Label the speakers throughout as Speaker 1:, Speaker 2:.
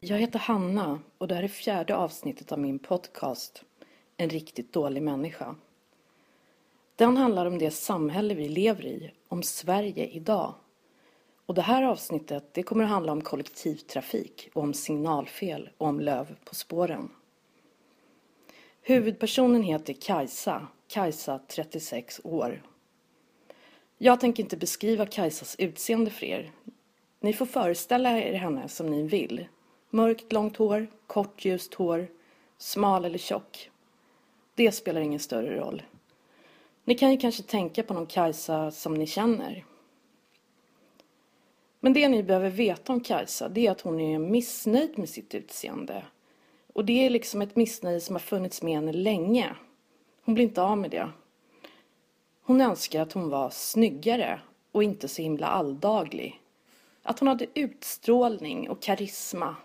Speaker 1: Jag heter Hanna och det här är fjärde avsnittet av min podcast En riktigt dålig människa. Den handlar om det samhälle vi lever i, om Sverige idag. Och det här avsnittet det kommer att handla om kollektivtrafik och om signalfel och om löv på spåren. Huvudpersonen heter Kajsa, Kajsa 36 år. Jag tänker inte beskriva Kajsas utseende för er. Ni får föreställa er henne som ni vill. Mörkt långt hår, kort ljust hår, smal eller tjock. Det spelar ingen större roll. Ni kan ju kanske tänka på någon Kajsa som ni känner. Men det ni behöver veta om Kajsa det är att hon är missnöjd med sitt utseende. Och det är liksom ett missnöje som har funnits med henne länge. Hon blir inte av med det. Hon önskar att hon var snyggare och inte så himla alldaglig. Att hon hade utstrålning och karisma.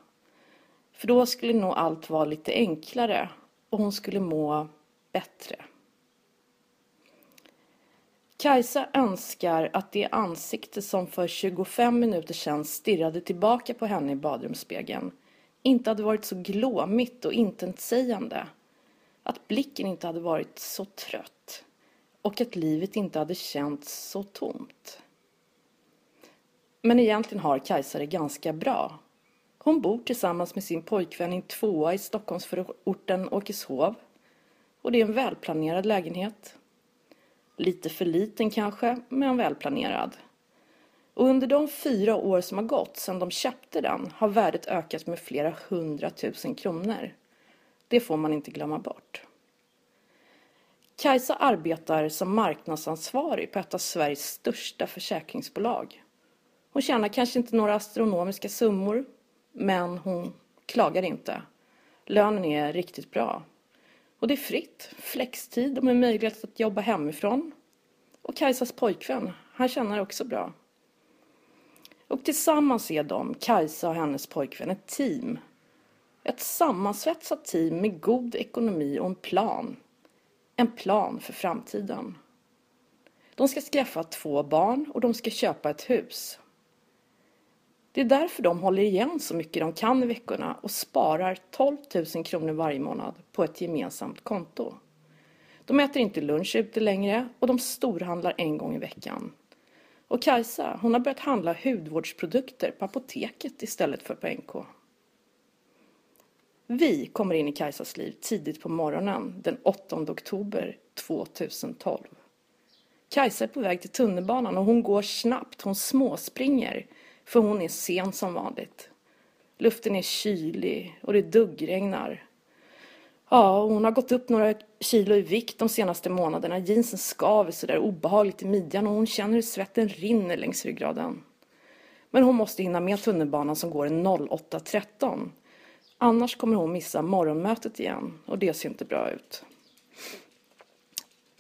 Speaker 1: För då skulle nog allt vara lite enklare och hon skulle må bättre. Kajsa önskar att det ansikte som för 25 minuter sedan stirrade tillbaka på henne i badrumsspegeln inte hade varit så glåmigt och intetsägande. Att blicken inte hade varit så trött och att livet inte hade känts så tomt. Men egentligen har Kajsa det ganska bra. Hon bor tillsammans med sin pojkvän i en tvåa i Stockholmsförorten Åkeshov. Och det är en välplanerad lägenhet. Lite för liten kanske, men välplanerad. Och under de fyra år som har gått sedan de köpte den har värdet ökat med flera hundratusen kronor. Det får man inte glömma bort. Kajsa arbetar som marknadsansvarig på ett av Sveriges största försäkringsbolag. Hon tjänar kanske inte några astronomiska summor, men hon klagar inte. Lönen är riktigt bra. Och det är fritt, flextid och med möjlighet att jobba hemifrån. Och Kajsas pojkvän, han tjänar också bra. Och tillsammans är de, Kajsa och hennes pojkvän, ett team. Ett sammansvetsat team med god ekonomi och en plan. En plan för framtiden. De ska skaffa två barn och de ska köpa ett hus. Det är därför de håller igen så mycket de kan i veckorna och sparar 12 000 kronor varje månad på ett gemensamt konto. De äter inte lunch ute längre och de storhandlar en gång i veckan. Och Kajsa, hon har börjat handla hudvårdsprodukter på apoteket istället för på NK. Vi kommer in i Kajsas liv tidigt på morgonen den 8 oktober 2012. Kajsa är på väg till tunnelbanan och hon går snabbt, hon småspringer för hon är sen som vanligt. Luften är kylig och det duggregnar. Ja, hon har gått upp några kilo i vikt de senaste månaderna. Jeansen skaver sådär obehagligt i midjan och hon känner hur svetten rinner längs ryggraden. Men hon måste hinna med tunnelbanan som går 08.13. Annars kommer hon missa morgonmötet igen och det ser inte bra ut.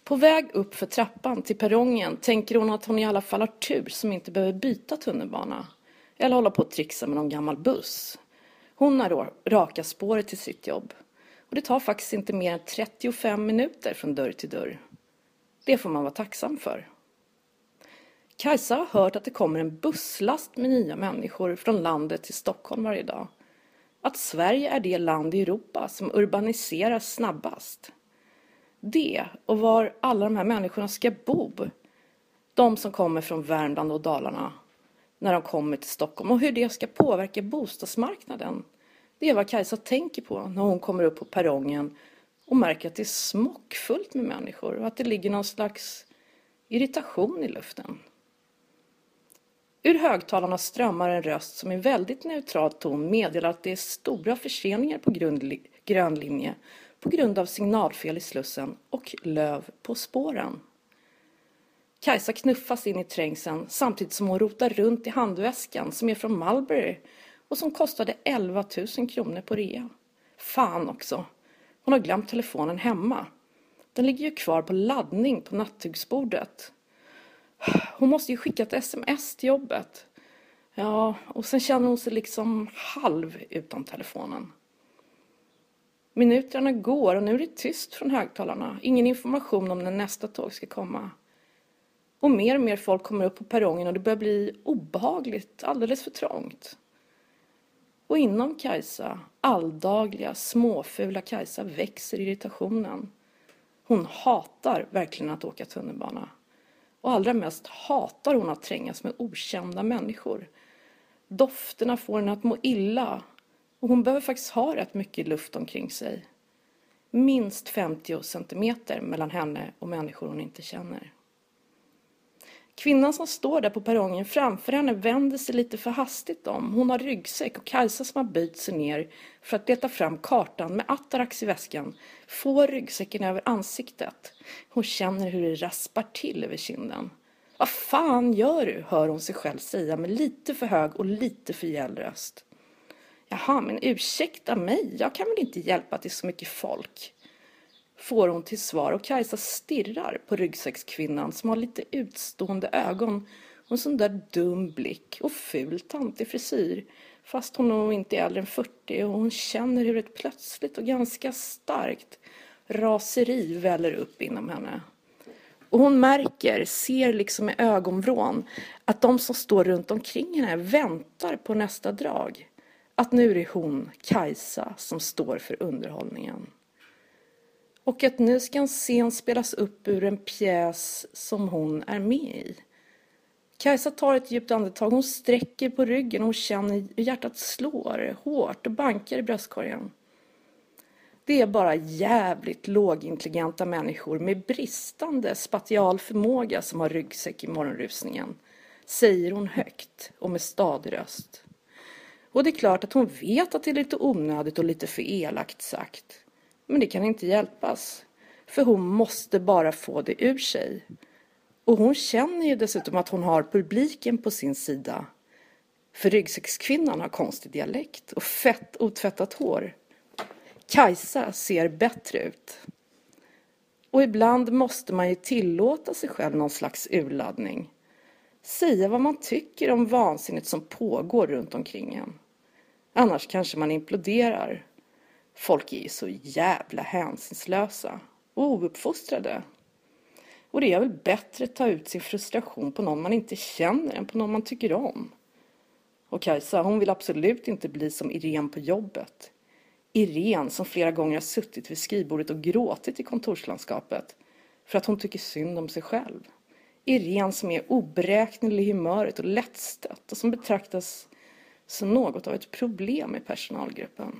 Speaker 1: På väg upp för trappan till perrongen tänker hon att hon i alla fall har tur som inte behöver byta tunnelbana. Eller hålla på att trixa med någon gammal buss. Hon har raka spåret till sitt jobb. Och det tar faktiskt inte mer än 35 minuter från dörr till dörr. Det får man vara tacksam för. Kajsa har hört att det kommer en busslast med nya människor från landet till Stockholm varje dag. Att Sverige är det land i Europa som urbaniseras snabbast. Det och var alla de här människorna ska bo. De som kommer från Värmland och Dalarna när de kommer till Stockholm och hur det ska påverka bostadsmarknaden. Det är vad Kajsa tänker på när hon kommer upp på perrongen och märker att det är smockfullt med människor och att det ligger någon slags irritation i luften. Ur högtalarna strömmar en röst som i väldigt neutral ton meddelar att det är stora förseningar på grön linje på grund av signalfel i Slussen och löv på spåren. Kajsa knuffas in i trängseln samtidigt som hon rotar runt i handväskan som är från Mulberry och som kostade 11 000 kronor på rea. Fan också! Hon har glömt telefonen hemma. Den ligger ju kvar på laddning på nattduksbordet. Hon måste ju skicka ett sms till jobbet. Ja, och sen känner hon sig liksom halv utan telefonen. Minuterna går och nu är det tyst från högtalarna. Ingen information om när nästa tåg ska komma. Och mer och mer folk kommer upp på perrongen och det börjar bli obehagligt, alldeles för trångt. Och inom Kajsa, alldagliga, småfula Kajsa, växer irritationen. Hon hatar verkligen att åka tunnelbana. Och allra mest hatar hon att trängas med okända människor. Dofterna får henne att må illa och hon behöver faktiskt ha rätt mycket luft omkring sig. Minst 50 centimeter mellan henne och människor hon inte känner. Kvinnan som står där på perrongen framför henne vänder sig lite för hastigt om. Hon har ryggsäck och Kajsa som har böjt sig ner för att leta fram kartan med Atarax i väskan får ryggsäcken över ansiktet. Hon känner hur det raspar till över kinden. Vad fan gör du? hör hon sig själv säga med lite för hög och lite för gäll röst. Jaha, men ursäkta mig, jag kan väl inte hjälpa till så mycket folk? Får hon till svar och Kajsa stirrar på ryggsäckskvinnan som har lite utstående ögon och en sån där dum blick och ful tantig frisyr. Fast hon nog inte är äldre än 40 och hon känner hur ett plötsligt och ganska starkt raseri väller upp inom henne. Och hon märker, ser liksom i ögonvrån, att de som står runt omkring henne väntar på nästa drag. Att nu är det hon, Kajsa, som står för underhållningen. Och att nu ska en scen spelas upp ur en pjäs som hon är med i. Kajsa tar ett djupt andetag, hon sträcker på ryggen och hon känner hur hjärtat slår hårt och bankar i bröstkorgen. Det är bara jävligt lågintelligenta människor med bristande spatial förmåga som har ryggsäck i morgonrusningen, säger hon högt och med stadig röst. Och det är klart att hon vet att det är lite onödigt och lite för elakt sagt. Men det kan inte hjälpas. För hon måste bara få det ur sig. Och hon känner ju dessutom att hon har publiken på sin sida. För ryggsäckskvinnan har konstig dialekt och fett otvättat hår. Kajsa ser bättre ut. Och ibland måste man ju tillåta sig själv någon slags urladdning. Säga vad man tycker om vansinnet som pågår runt omkring en. Annars kanske man imploderar. Folk är ju så jävla hänsynslösa och ouppfostrade. Och det är väl bättre att ta ut sin frustration på någon man inte känner än på någon man tycker om. Och Kajsa, hon vill absolut inte bli som Irene på jobbet. Irene som flera gånger har suttit vid skrivbordet och gråtit i kontorslandskapet för att hon tycker synd om sig själv. Irene som är oberäknelig i humöret och lättstött och som betraktas som något av ett problem i personalgruppen.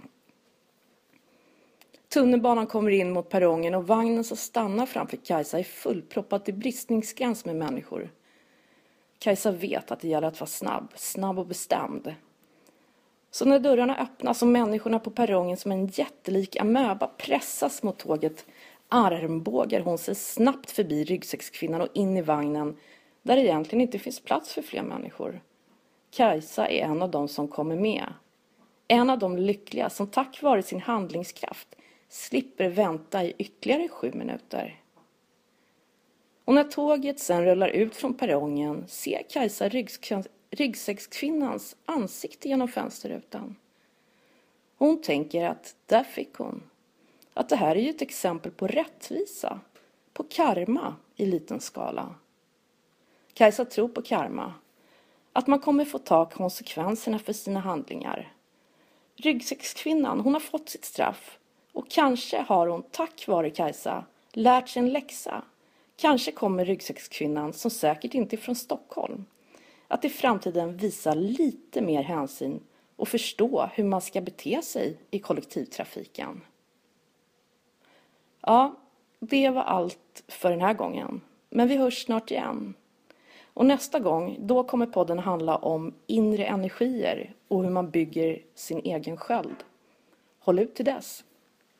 Speaker 1: Tunnelbanan kommer in mot perrongen och vagnen som stannar framför Kajsa är fullproppad till bristningsgräns med människor. Kajsa vet att det gäller att vara snabb, snabb och bestämd. Så när dörrarna öppnas och människorna på perrongen som en jättelik amöba pressas mot tåget armbågar hon sig snabbt förbi ryggsäckskvinnan och in i vagnen där det egentligen inte finns plats för fler människor. Kajsa är en av dem som kommer med. En av de lyckliga som tack vare sin handlingskraft slipper vänta i ytterligare sju minuter. Och när tåget sen rullar ut från perrongen ser Kajsa ryggsäckskvinnans ansikte genom fönsterrutan. Hon tänker att där fick hon. Att det här är ju ett exempel på rättvisa, på karma i liten skala. Kajsa tror på karma, att man kommer få ta konsekvenserna för sina handlingar. Ryggsäckskvinnan, hon har fått sitt straff och kanske har hon tack vare Kajsa lärt sig en läxa. Kanske kommer ryggsäckskvinnan, som säkert inte är från Stockholm, att i framtiden visa lite mer hänsyn och förstå hur man ska bete sig i kollektivtrafiken. Ja, det var allt för den här gången. Men vi hörs snart igen. Och nästa gång, då kommer podden handla om inre energier och hur man bygger sin egen sköld. Håll ut till dess!